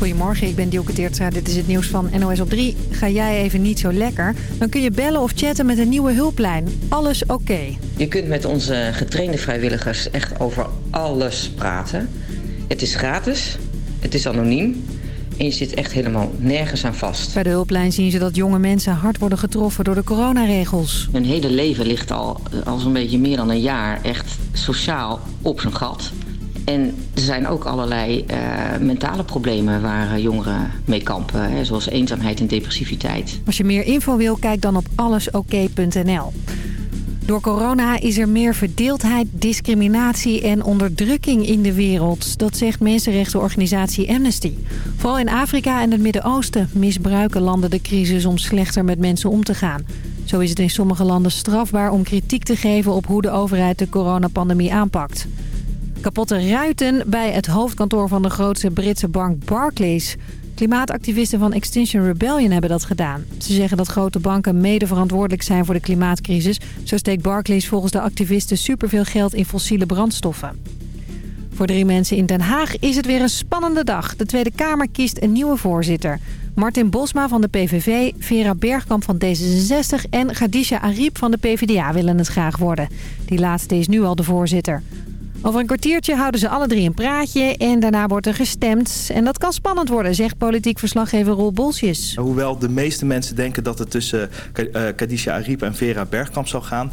Goedemorgen, ik ben Dielke Teertstra. Dit is het nieuws van NOS op 3. Ga jij even niet zo lekker? Dan kun je bellen of chatten met een nieuwe hulplijn. Alles oké. Je kunt met onze getrainde vrijwilligers echt over alles praten. Het is gratis, het is anoniem en je zit echt helemaal nergens aan vast. Bij de hulplijn zien ze dat jonge mensen hard worden getroffen door de coronaregels. Hun hele leven ligt al, al zo'n beetje meer dan een jaar echt sociaal op zijn gat. En er zijn ook allerlei uh, mentale problemen waar uh, jongeren mee kampen. Hè, zoals eenzaamheid en depressiviteit. Als je meer info wil, kijk dan op allesoké.nl. Door corona is er meer verdeeldheid, discriminatie en onderdrukking in de wereld. Dat zegt mensenrechtenorganisatie Amnesty. Vooral in Afrika en het Midden-Oosten misbruiken landen de crisis om slechter met mensen om te gaan. Zo is het in sommige landen strafbaar om kritiek te geven op hoe de overheid de coronapandemie aanpakt. Kapotte ruiten bij het hoofdkantoor van de grootste Britse bank Barclays. Klimaatactivisten van Extinction Rebellion hebben dat gedaan. Ze zeggen dat grote banken mede verantwoordelijk zijn voor de klimaatcrisis. Zo steekt Barclays volgens de activisten superveel geld in fossiele brandstoffen. Voor drie mensen in Den Haag is het weer een spannende dag. De Tweede Kamer kiest een nieuwe voorzitter. Martin Bosma van de PVV, Vera Bergkamp van D66 en Khadija Ariep van de PvdA willen het graag worden. Die laatste is nu al de voorzitter. Over een kwartiertje houden ze alle drie een praatje en daarna wordt er gestemd. En dat kan spannend worden, zegt politiek verslaggever Roel Bolsjes. Hoewel de meeste mensen denken dat het tussen Kadisha Ariep en Vera Bergkamp zal gaan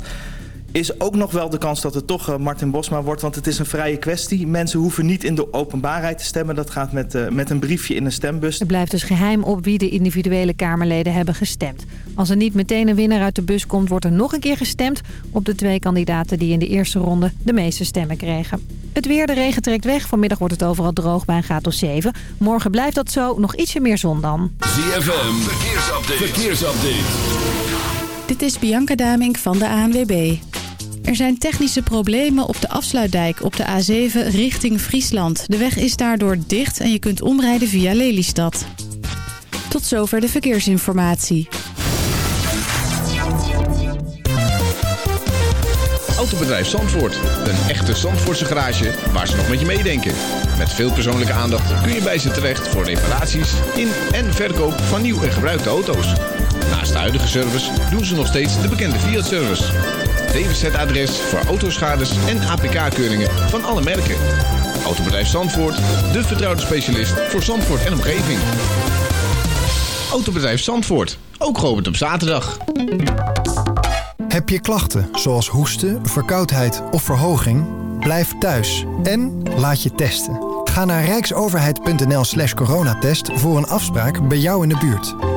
is ook nog wel de kans dat het toch Martin Bosma wordt. Want het is een vrije kwestie. Mensen hoeven niet in de openbaarheid te stemmen. Dat gaat met, uh, met een briefje in een stembus. Het blijft dus geheim op wie de individuele Kamerleden hebben gestemd. Als er niet meteen een winnaar uit de bus komt... wordt er nog een keer gestemd op de twee kandidaten... die in de eerste ronde de meeste stemmen kregen. Het weer, de regen trekt weg. Vanmiddag wordt het overal droog bij een graad of 7. Morgen blijft dat zo. Nog ietsje meer zon dan. ZFM, verkeersupdate. verkeersupdate. Dit is Bianca Damink van de ANWB. Er zijn technische problemen op de afsluitdijk op de A7 richting Friesland. De weg is daardoor dicht en je kunt omrijden via Lelystad. Tot zover de verkeersinformatie. Autobedrijf Zandvoort. Een echte Zandvoortse garage waar ze nog met je meedenken. Met veel persoonlijke aandacht kun je bij ze terecht voor reparaties in en verkoop van nieuw en gebruikte auto's. Naast de huidige service doen ze nog steeds de bekende Fiat-service. DWZ-adres voor autoschades en APK-keuringen van alle merken. Autobedrijf Zandvoort, de vertrouwde specialist voor Zandvoort en omgeving. Autobedrijf Zandvoort, ook geopend op zaterdag. Heb je klachten zoals hoesten, verkoudheid of verhoging? Blijf thuis en laat je testen. Ga naar rijksoverheid.nl slash coronatest voor een afspraak bij jou in de buurt.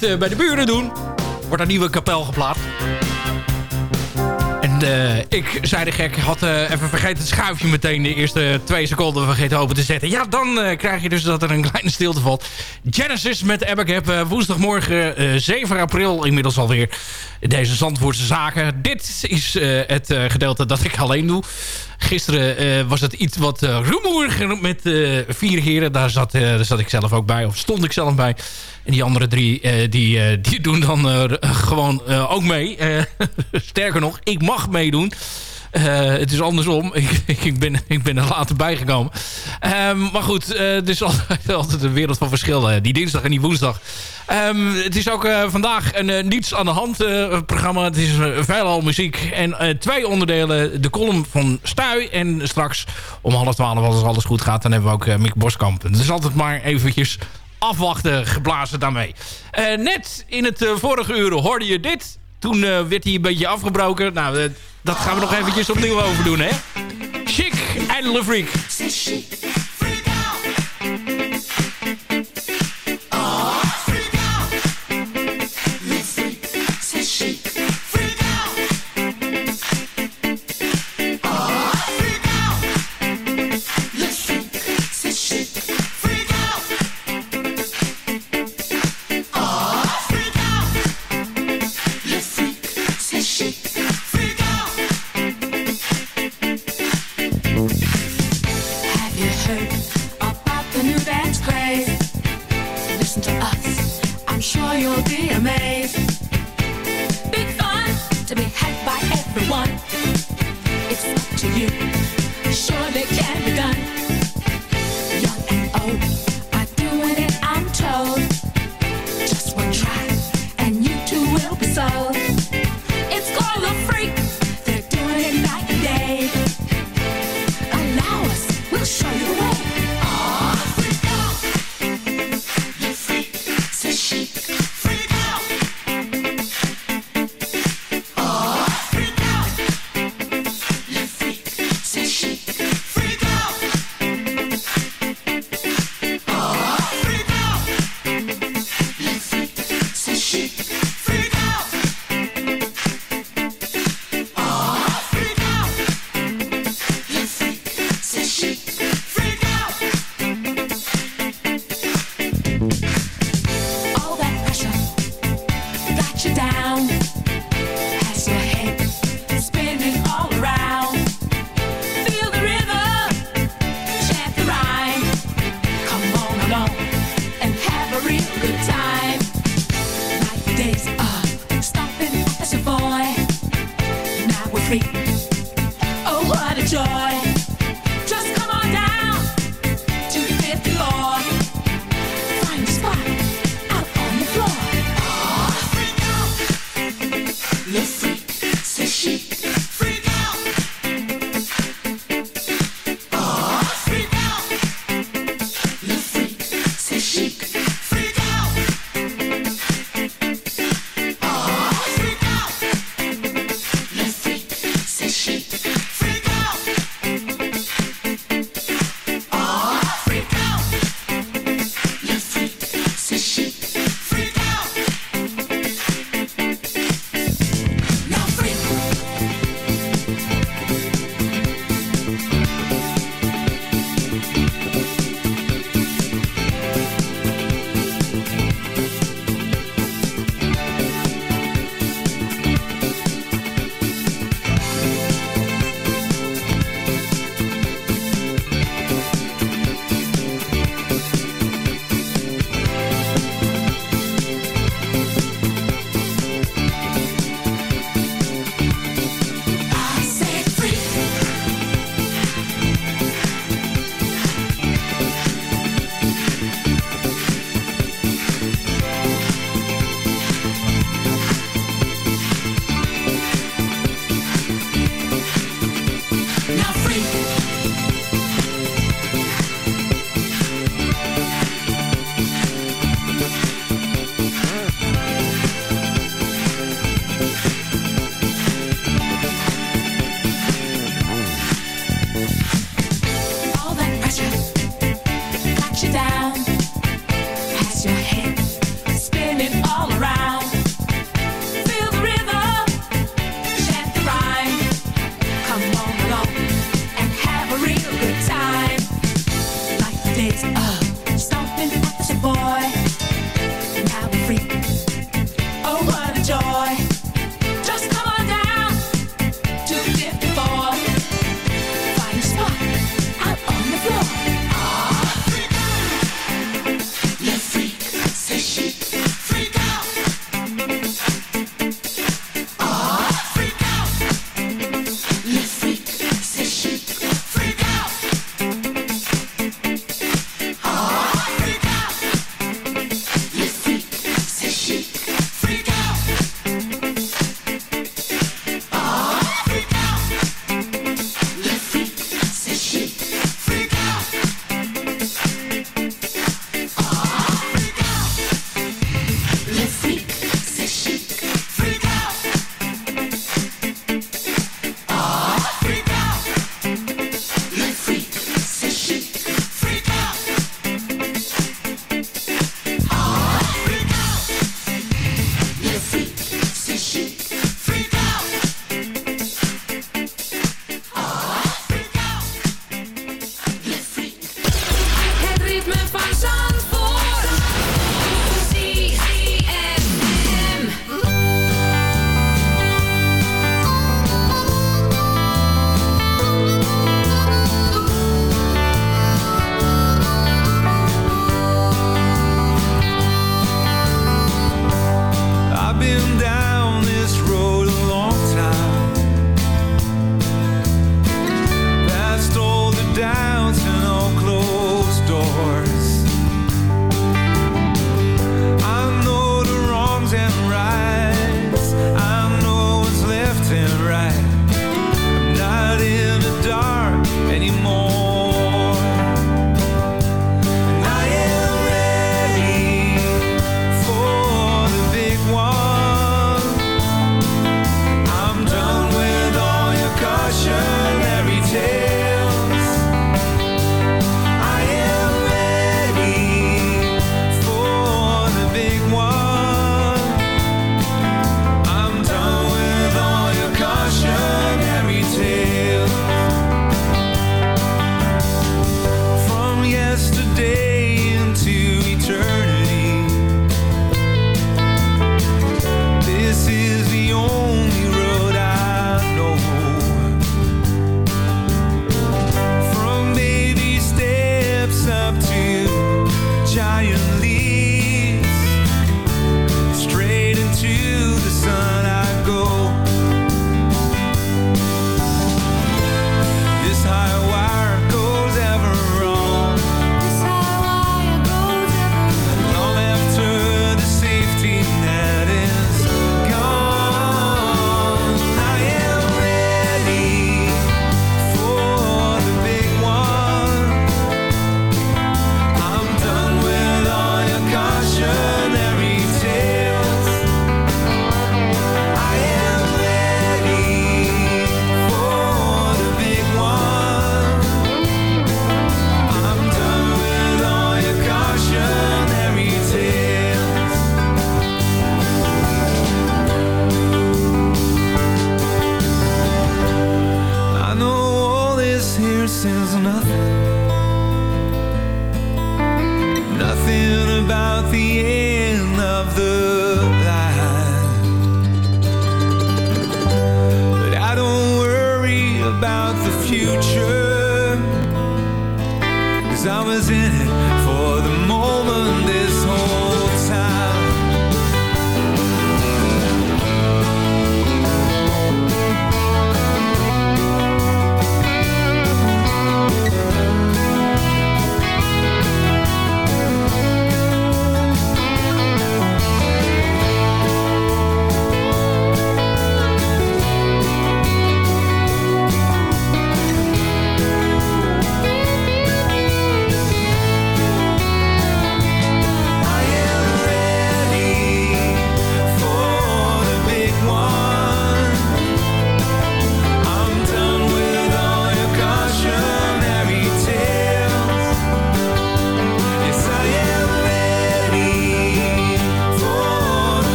Vergeten bij de buren doen. Wordt een nieuwe kapel geplaatst. En uh, ik, zei de gek, had uh, even vergeten het schuifje meteen de eerste twee seconden vergeten open te zetten. Ja, dan krijg je dus dat er een kleine stilte valt. Genesis met Abac woensdagmorgen 7 april inmiddels alweer. Deze Zandvoortse zaken. Dit is het gedeelte dat ik alleen doe. Gisteren was het iets wat rumoeriger met vier heren. Daar zat, daar zat ik zelf ook bij, of stond ik zelf bij. En die andere drie, uh, die, uh, die doen dan uh, gewoon ook mee. sterker nog, ik mag meedoen. het is andersom. ik, ik, ben, ik ben er later bijgekomen. Um, maar goed, het is altijd, altijd een wereld van verschil. die dinsdag en die woensdag. Um, het is ook vandaag een niets aan de hand programma. Het is veelal muziek. En twee onderdelen. De column van Stuy. En straks om half twaalf, als alles goed gaat... dan hebben we ook Mick Boskamp. Het is altijd maar eventjes afwachten geblazen daarmee. Uh, net in het uh, vorige uur hoorde je dit. Toen uh, werd hij een beetje afgebroken. Nou, dat gaan we nog eventjes opnieuw overdoen, hè? Chic en Le Freak.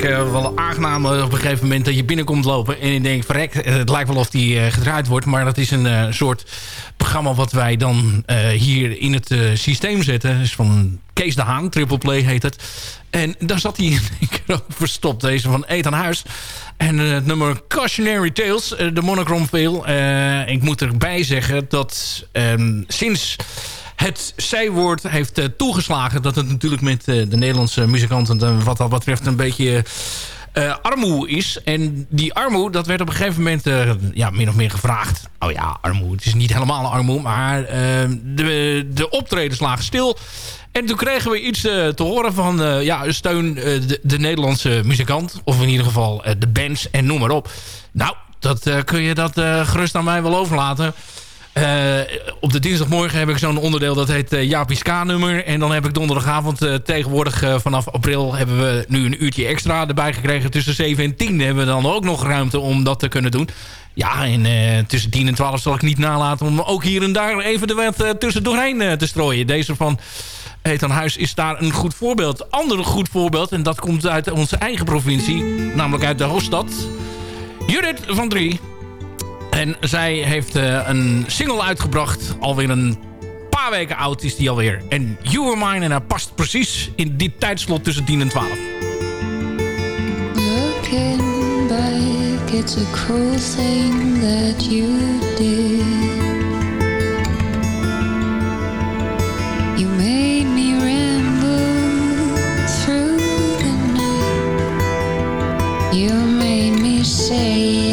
Week wel aangenaam op een gegeven moment dat je binnenkomt lopen. En je denkt, verrek, het lijkt wel of die gedraaid wordt. Maar dat is een soort programma wat wij dan hier in het systeem zetten. is van Kees de Haan, Triple Play heet het. En daar zat hij in keer verstopt, deze van Ethan Huis. En het nummer Cautionary Tales, de Monochrome Veil. ik moet erbij zeggen dat ehm, sinds het zijwoord heeft uh, toegeslagen... dat het natuurlijk met uh, de Nederlandse muzikanten... wat dat betreft een beetje uh, armoe is. En die armoe, dat werd op een gegeven moment ja, min of meer gevraagd. Oh ja, armoe. Het is niet helemaal armoe, maar de, de optredens lagen stil... En toen kregen we iets te horen van ja, steun de, de, Nederlandse muzikant. Of in ieder geval de bands en noem maar op. Nou, dat kun je dat gerust aan mij wel overlaten. Uh, op de dinsdagmorgen heb ik zo'n onderdeel dat heet uh, Jaapie Ska-nummer. En dan heb ik donderdagavond uh, tegenwoordig vanaf april hebben we nu een uurtje extra erbij gekregen. Tussen 7 en 10 hebben we dan ook nog ruimte om dat te kunnen doen. Ja, en tussen 10 en 12 zal ik niet nalaten om ook hier en daar even de wet tussen doorheen te strooien. Deze van Ethan Huis is daar een goed voorbeeld. Ander goed voorbeeld, en dat komt uit onze eigen provincie, namelijk uit de hoofdstad. Judith van Drie en zij heeft uh, een single uitgebracht. Alweer een paar weken oud is die alweer. En You Were Mine. En hij past precies in dit tijdslot tussen 10 en 12. Looking back, it's a cruel thing that you did. You made me ramble through the night. You made me say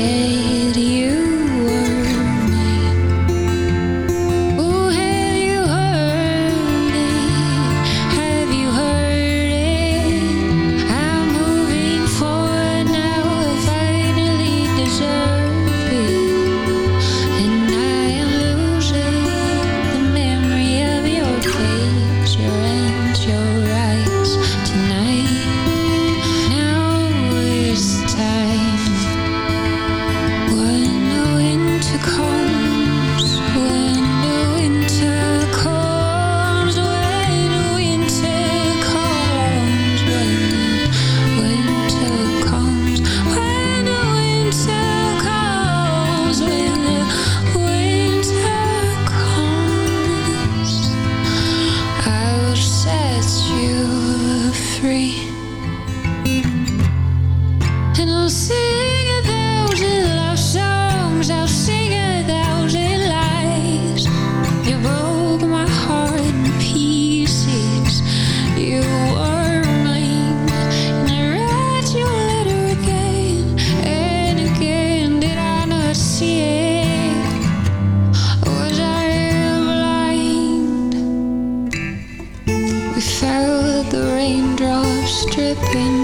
You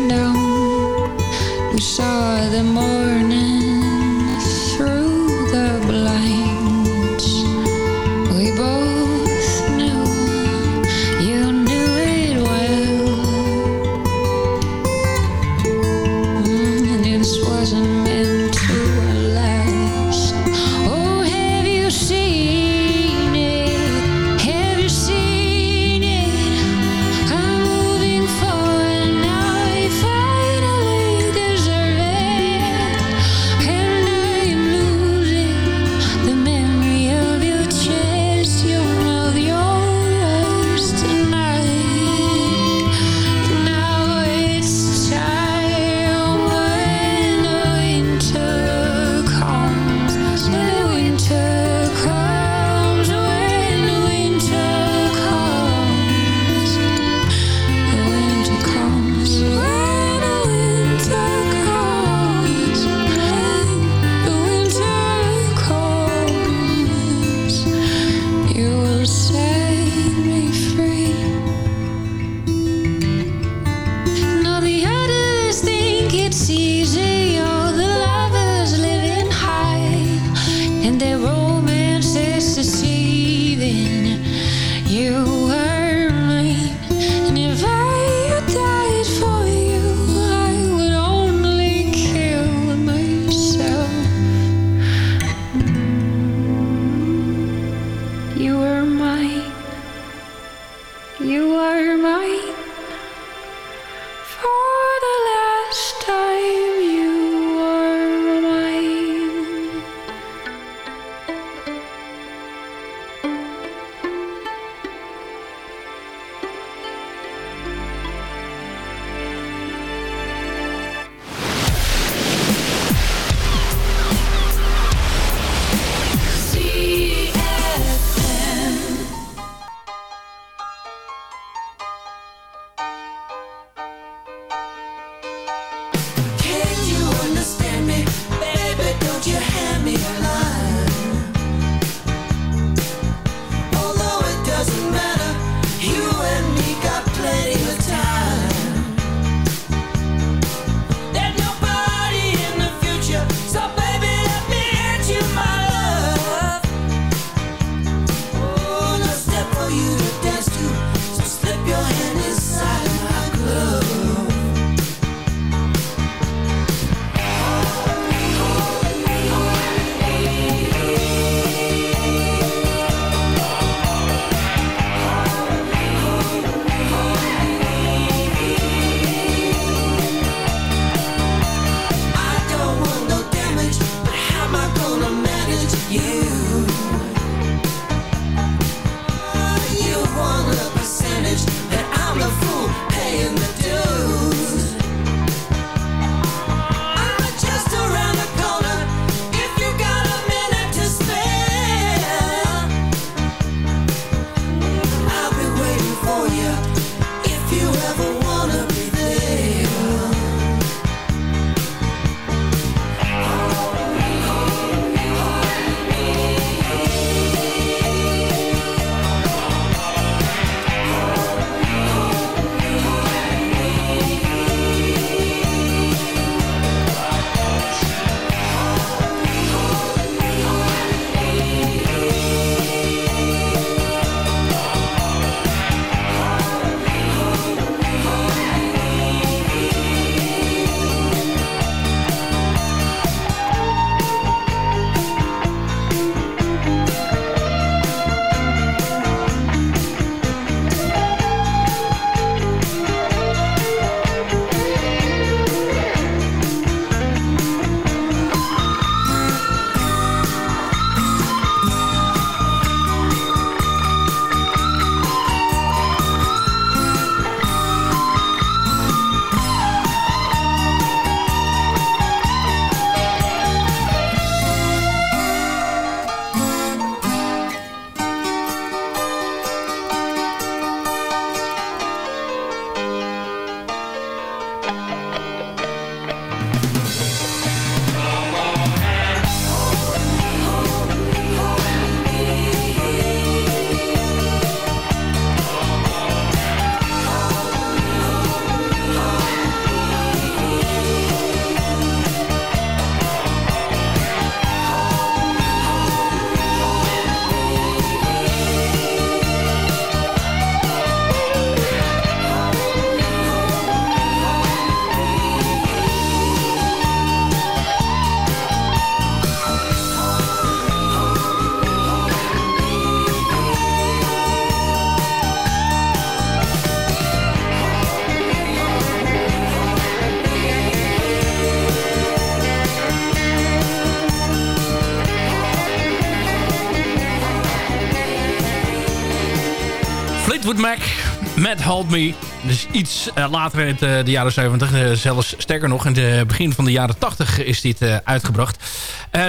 met Hold Me. Dus iets uh, later in de jaren 70. Uh, zelfs sterker nog, in het begin van de jaren 80 is dit uitgebracht.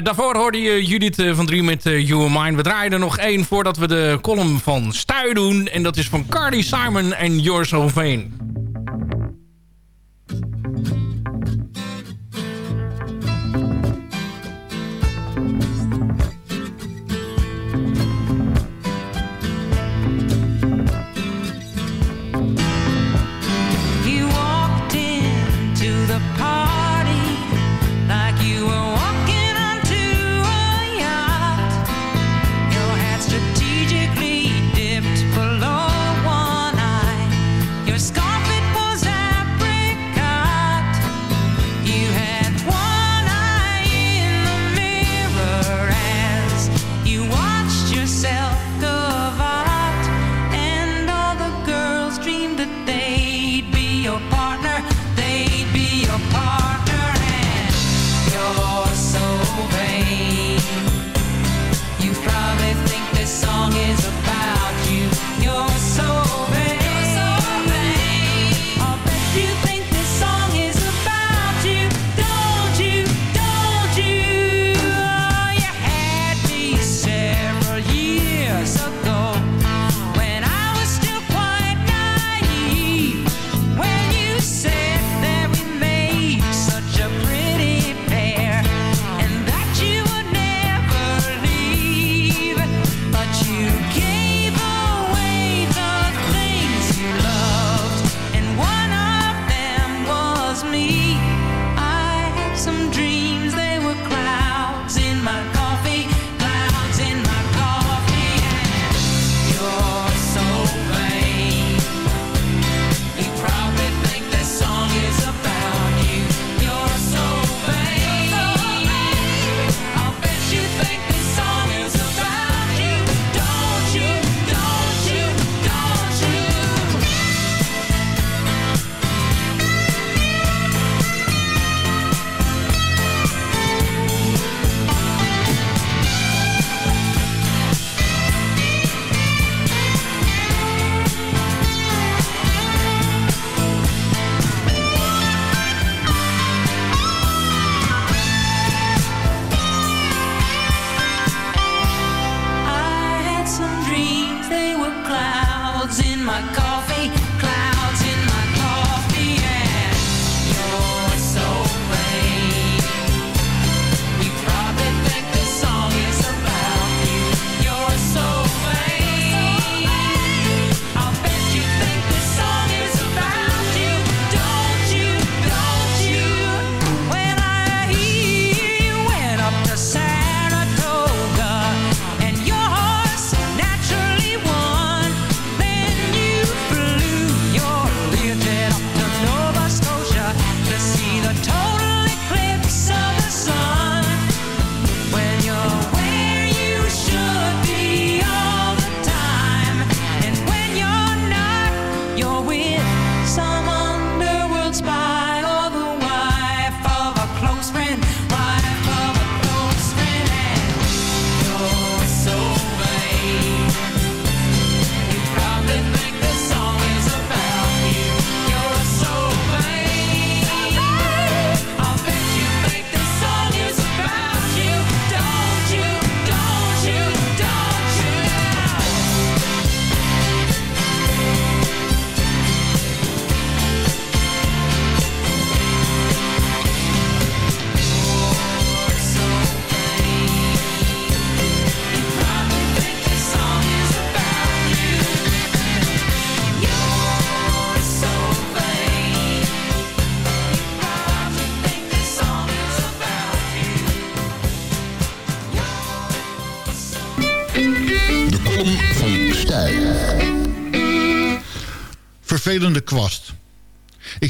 daarvoor hoorde je Judith van Drie met You and Mine. We draaien er nog één voordat we de column van Stuy doen. En dat is van Cardi Simon en You're So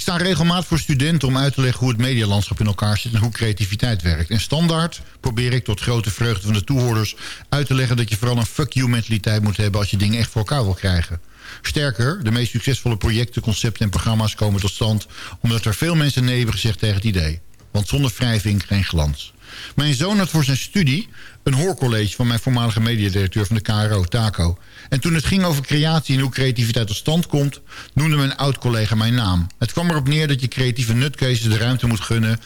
sta regelmatig voor studenten om uit te leggen hoe het medialandschap in elkaar zit en hoe creativiteit werkt. En standaard probeer ik tot grote vreugde van de toehoorders uit te leggen dat je vooral een fuck you mentaliteit moet hebben als je dingen echt voor elkaar wil krijgen. Sterker, de meest succesvolle projecten, concepten en programma's komen tot stand omdat er veel mensen nee hebben gezegd tegen het idee. Want zonder wrijving geen glans. Mijn zoon had voor zijn studie een hoorcollege van mijn voormalige mediadirecteur van de KRO, Taco. En toen het ging over creatie en hoe creativiteit tot stand komt... noemde mijn oud-collega mijn naam. Het kwam erop neer dat je creatieve nutcases de ruimte moet gunnen...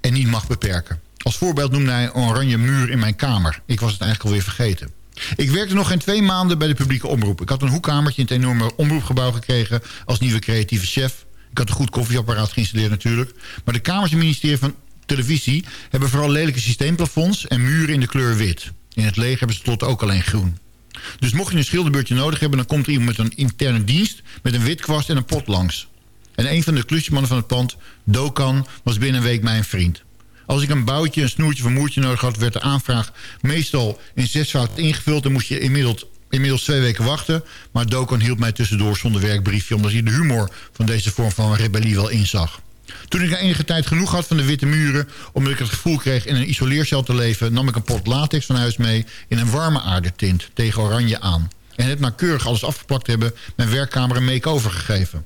en niet mag beperken. Als voorbeeld noemde hij een oranje muur in mijn kamer. Ik was het eigenlijk alweer vergeten. Ik werkte nog geen twee maanden bij de publieke omroep. Ik had een hoekkamertje in het enorme omroepgebouw gekregen... als nieuwe creatieve chef. Ik had een goed koffieapparaat geïnstalleerd natuurlijk. Maar de Kamers en ministerie van Televisie... hebben vooral lelijke systeemplafonds en muren in de kleur wit. In het leger hebben ze tot ook alleen groen. Dus mocht je een schilderbeurtje nodig hebben... dan komt er iemand met een interne dienst... met een witkwast en een pot langs. En een van de klusjesmannen van het pand, Dokan, was binnen een week mijn vriend. Als ik een boutje, een snoertje of een moertje nodig had... werd de aanvraag meestal in zesvoud ingevuld... en moest je inmiddels, inmiddels twee weken wachten. Maar Dokan hielp mij tussendoor zonder werkbriefje... omdat hij de humor van deze vorm van rebellie wel inzag. Toen ik na enige tijd genoeg had van de witte muren... omdat ik het gevoel kreeg in een isoleercel te leven... nam ik een pot latex van huis mee in een warme aardetint tegen oranje aan. En het nauwkeurig alles afgeplakt hebben... mijn werkkamer een make-over gegeven.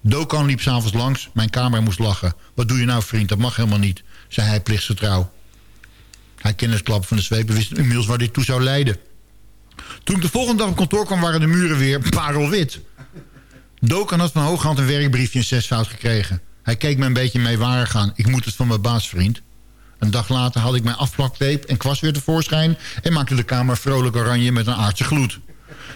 Dokan liep s'avonds langs, mijn kamer moest lachen. Wat doe je nou vriend, dat mag helemaal niet, zei hij plichtsgetrouw. Hij klappen van de zweep en wist inmiddels waar dit toe zou leiden. Toen ik de volgende dag op kantoor kwam waren de muren weer parelwit. Dokan had van hooghand een werkbriefje in zesvoud gekregen. Hij keek me een beetje meewarig aan. Ik moet het van mijn baasvriend. Een dag later had ik mijn afplaktape en kwast weer tevoorschijn... en maakte de kamer vrolijk oranje met een aardse gloed.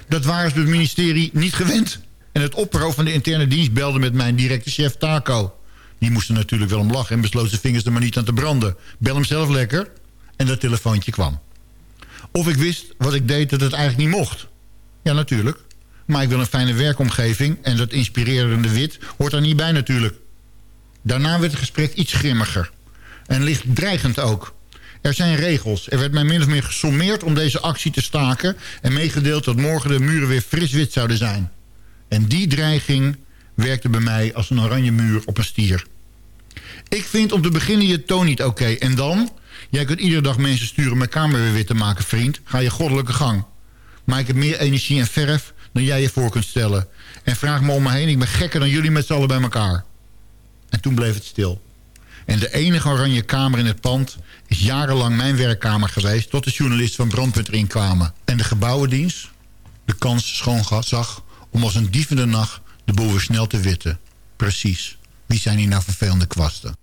Dat waren ze het ministerie niet gewend. En het opperhoofd van de interne dienst belde met mijn directe chef Taco. Die moest er natuurlijk wel om lachen en besloot zijn vingers er maar niet aan te branden. Bel hem zelf lekker. En dat telefoontje kwam. Of ik wist wat ik deed dat het eigenlijk niet mocht. Ja, natuurlijk. Maar ik wil een fijne werkomgeving en dat inspirerende wit hoort er niet bij natuurlijk. Daarna werd het gesprek iets grimmiger. En licht dreigend ook. Er zijn regels. Er werd mij min of meer gesommeerd om deze actie te staken... en meegedeeld dat morgen de muren weer fris wit zouden zijn. En die dreiging werkte bij mij als een oranje muur op een stier. Ik vind om te beginnen je toon niet oké. En dan? Jij kunt iedere dag mensen sturen mijn kamer weer wit te maken, vriend. Ga je goddelijke gang. Maar ik heb meer energie en verf dan jij je voor kunt stellen. En vraag me om me heen, ik ben gekker dan jullie met z'n allen bij elkaar. En toen bleef het stil. En de enige oranje kamer in het pand is jarenlang mijn werkkamer geweest... tot de journalisten van Brandpunt erin kwamen. En de gebouwendienst de kans schoon zag om als een dievende nacht de boel weer snel te witten. Precies. Wie zijn hier nou vervelende kwasten?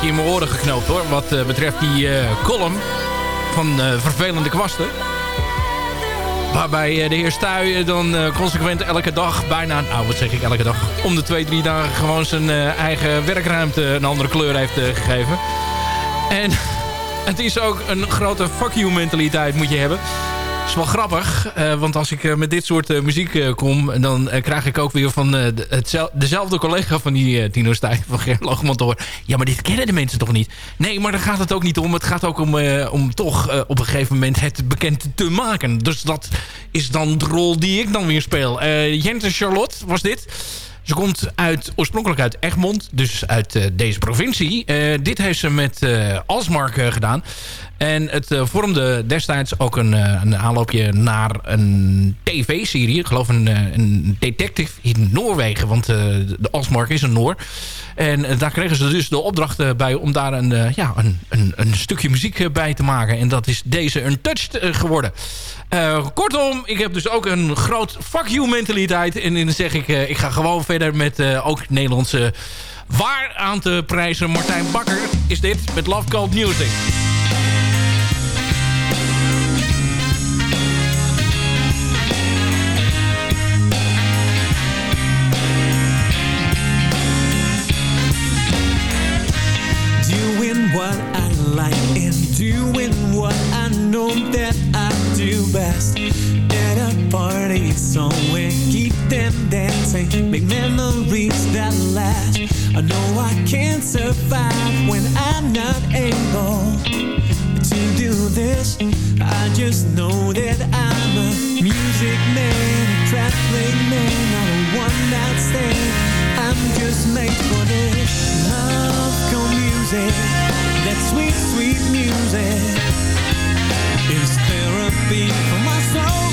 Beetje in mijn oren geknoopt hoor. Wat uh, betreft die uh, column van uh, vervelende kwasten. Waarbij de heer Stuy dan consequent elke dag, bijna, nou wat zeg ik elke dag, om de twee, drie dagen gewoon zijn eigen werkruimte een andere kleur heeft gegeven. En het is ook een grote fuck you mentaliteit moet je hebben wel grappig, uh, want als ik uh, met dit soort uh, muziek kom... dan krijg ik ook weer van de, dezelfde collega van die Tino Stijn... van te horen... ja, maar dit kennen de mensen toch niet? Nee, maar daar gaat het ook niet om. Het gaat ook om, om toch op een gegeven moment het bekend te maken. Dus dat is dan de rol die ik dan weer speel. Jente Charlotte was dit... Ze komt uit, oorspronkelijk uit Egmond, dus uit deze provincie. dit heeft ze met Alsmark gedaan. En het uh, vormde destijds ook een, uh, een aanloopje naar een tv-serie. Ik geloof een, uh, een detective in Noorwegen. Want de Alsmark is een Noor. En daar kregen ze dus de opdracht bij om daar een, ja, een, een, een, stukje muziek bij te maken. En dat is deze Untouched geworden. kortom, ik heb dus ook een groot fuck you mentaliteit. En dan zeg ik, ik ga gewoon verder met ook Nederlandse waar aan te prijzen. Martijn Bakker is dit met Love Called Music. Can't survive when I'm not able to do this. I just know that I'm a music man, a traveling man, not a one night stand. I'm just made for this. Love, come music that sweet, sweet music is therapy for my soul.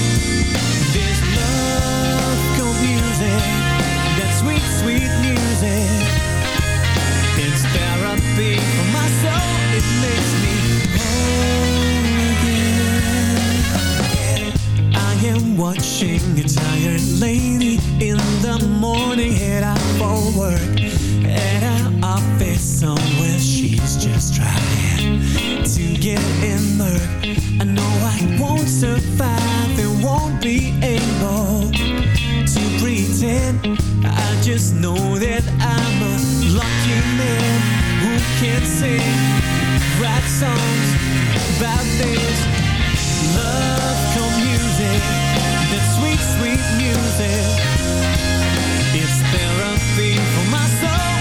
Watching a tired lady in the morning head out for work at an office somewhere she's just trying to get in there. I know I won't survive and won't be able to pretend I just know that I'm a lucky man who can sing rap songs about this love sweet music. It's therapy for my soul.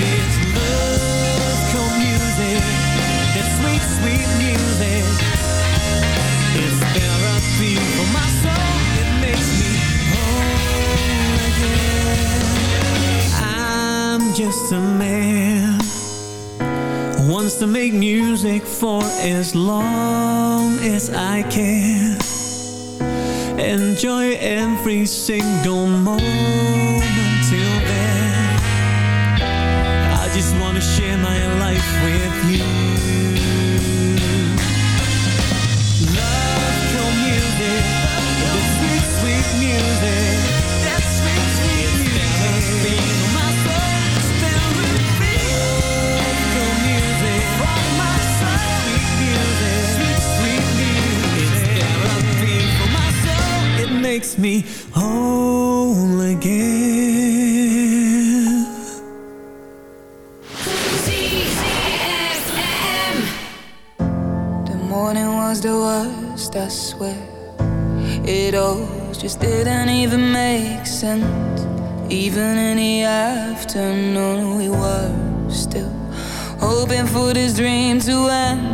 It's love music. It's sweet, sweet music. It's therapy for my soul. It makes me whole again. I'm just a man wants to make music for as long as I can. Enjoy every single moment till makes me whole again The morning was the worst, I swear. It all just didn't even make sense. Even in the afternoon, we were still hoping for this dream to end.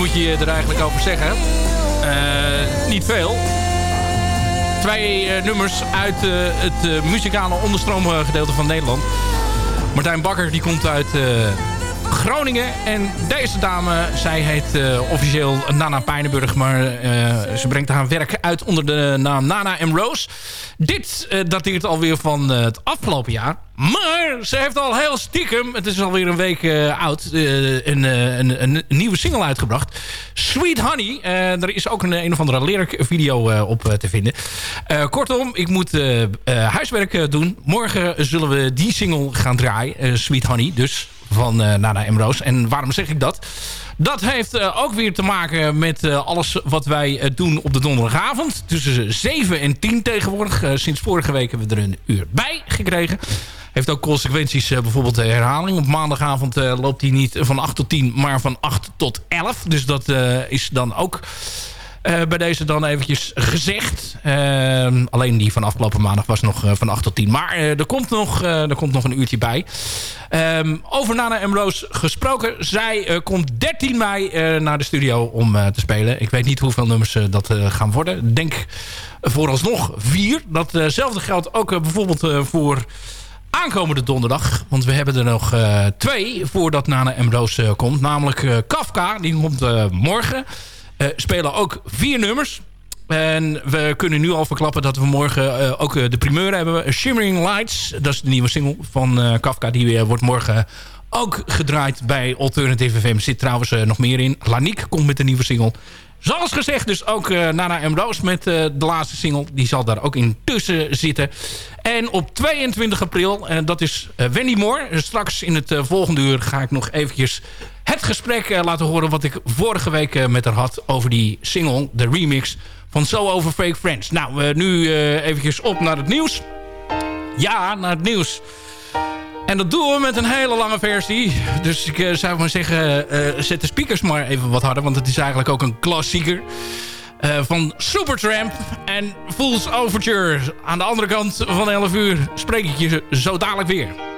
moet je er eigenlijk over zeggen? Eh, niet veel. Twee eh, nummers uit eh, het muzikale onderstroomgedeelte van Nederland. Martijn Bakker die komt uit Groningen. En deze dame, zij heet eh, officieel Nana Pijnenburg. Maar eh, ze brengt haar werk uit onder de naam Nana M. Rose. Dit eh, dateert alweer van het afgelopen jaar. Maar ze heeft al heel stiekem, het is alweer een week oud, een, een, een, nieuwe single uitgebracht. Sweet Honey. Er is ook een, een of andere lyric video op te vinden. Kortom, ik moet huiswerk doen. Morgen zullen we die single gaan draaien. Sweet Honey, dus van eh, Nana M. En waarom zeg ik dat? Dat heeft eh, ook weer te maken met eh, alles wat wij doen op de donderdagavond. Tussen 7 en 10 tegenwoordig. Sinds vorige week hebben we er een uur bij gekregen. Heeft ook consequenties, bijvoorbeeld de herhaling. Op maandagavond loopt die niet van 8 tot 10, maar van 8 tot 11. Dus dat is dan ook eh, bij deze dan eventjes gezegd. Ehm, alleen die van afgelopen maandag was nog eh, van 8 tot 10. Maar eh, er, komt nog, er komt nog een uurtje bij. Ehm, over Nana M. Rose gesproken. Zij komt 13 mei naar de studio om te spelen. Ik weet niet hoeveel nummers dat gaan worden. Denk vooralsnog vier. Datzelfde geldt ook bijvoorbeeld voor aankomende donderdag. Want we hebben er nog twee voordat Nana M. Roos eh, komt. Namelijk Kafka, die komt morgen. Eh, spelen ook vier nummers. En we kunnen nu al verklappen dat we morgen eh, ook eh, de primeur hebben. Shimmering Lights, dat is de nieuwe single van Kafka. Die eh, wordt morgen ook gedraaid bij Alternative FM. Zit trouwens nog meer in. Laniek komt met een nieuwe single. Zoals gezegd, dus ook eh, Nana M. Roos met eh, de laatste single. Die zal daar ook in tussen zitten. En op 22 april, en dat is eh, Wendy Moore. Straks in het eh, volgende uur ga ik nog eventjes het gesprek eh, laten horen... wat ik vorige week eh, met haar had over die single, de remix van So Over Fake Friends. Nou, eh, nu eh, eventjes op naar het nieuws. Ja, naar het nieuws. En dat doen we met een hele lange versie. Dus ik eh, zou maar zeggen, eh, zet de speakers maar even wat harder. Want het is eigenlijk ook een klassieker. eh, van Supertramp en Fool's Overture. Aan de andere kant van 11 uur spreek ik je zo dadelijk weer.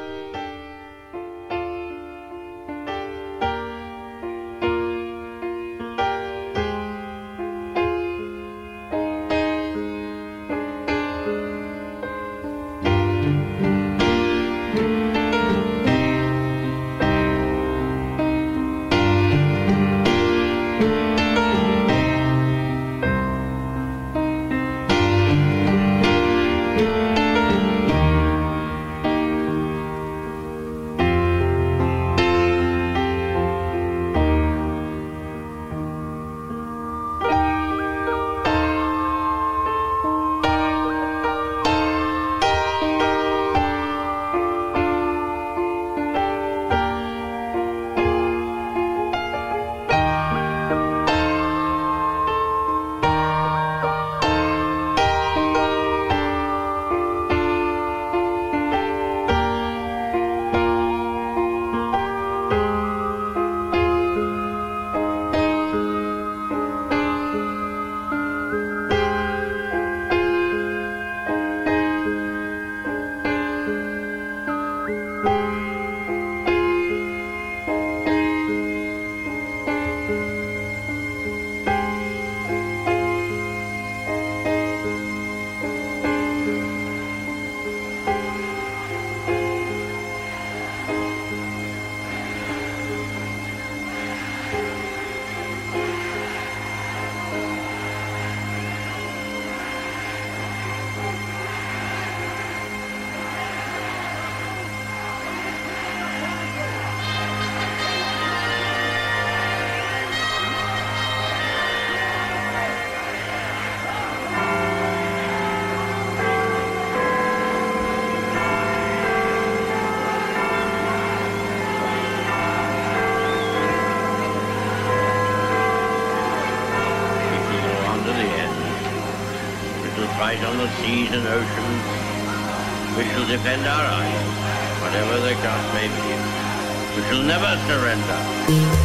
Seas and oceans. We shall defend our islands, whatever the cost may be. We shall never surrender.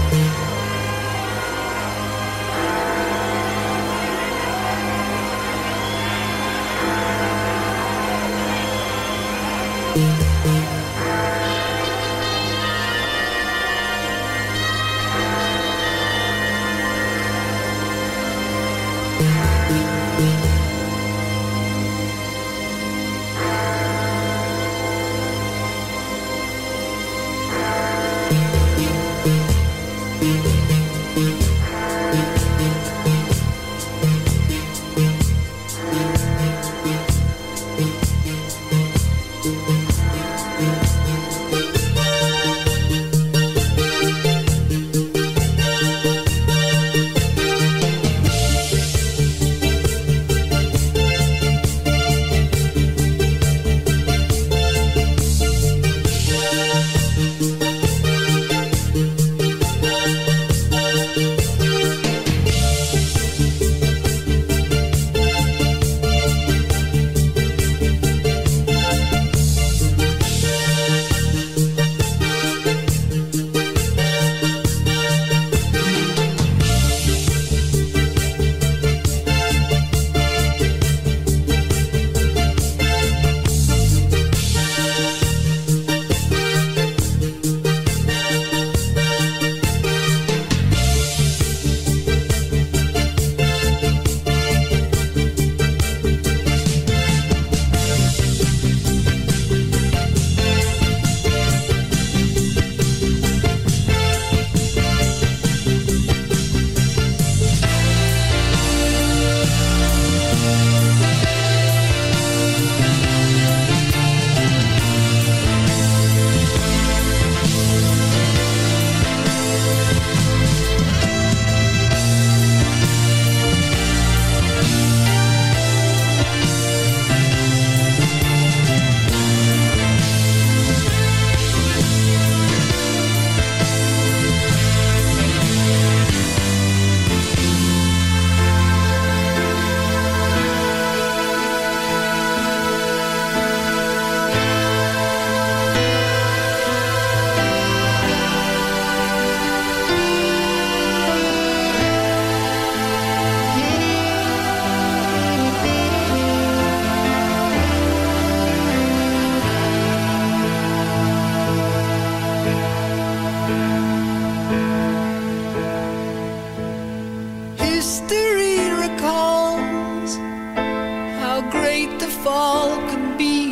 all can be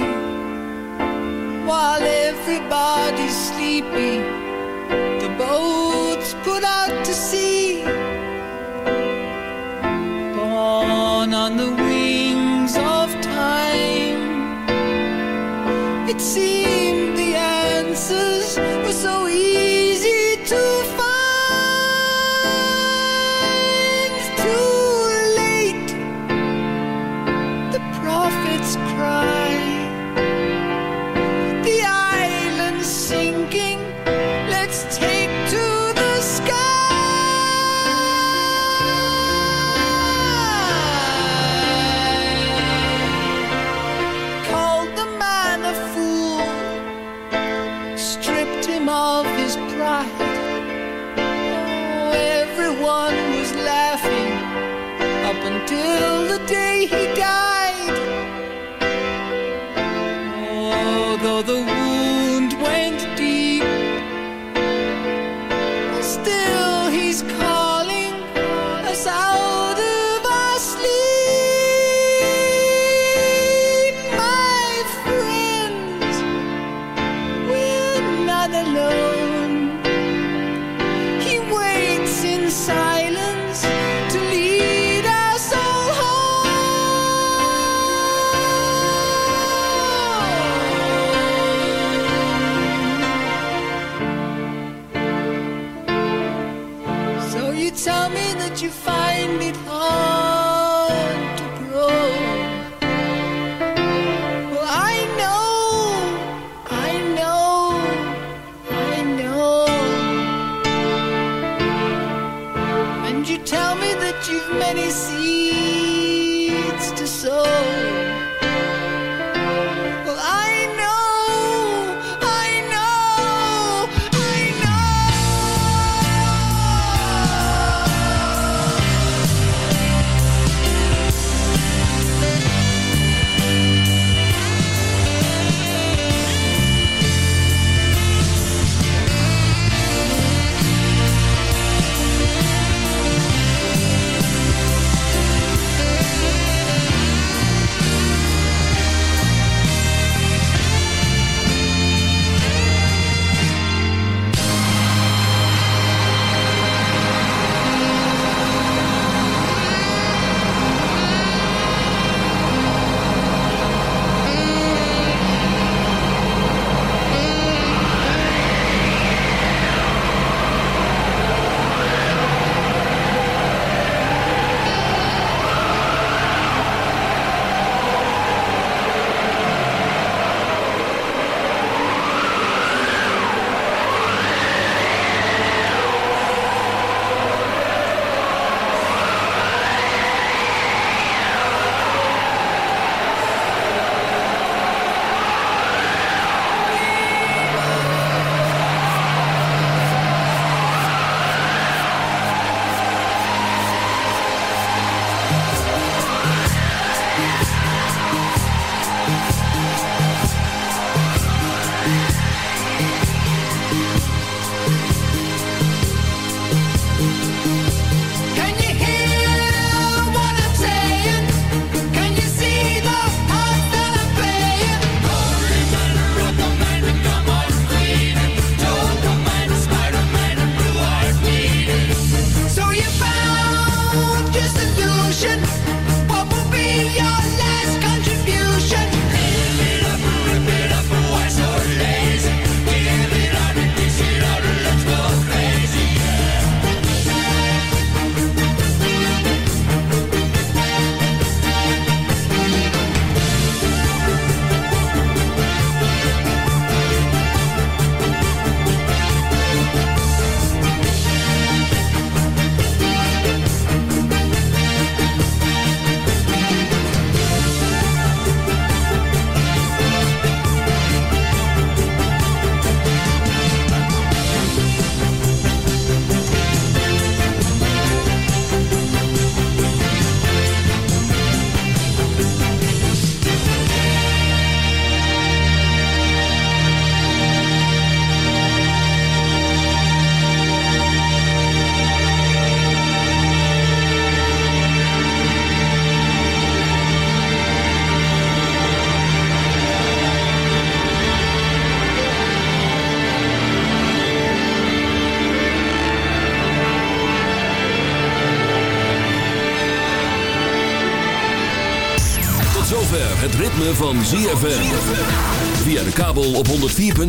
while everybody's sleeping. The boat's put out to sea, born on the wings of time. It seems.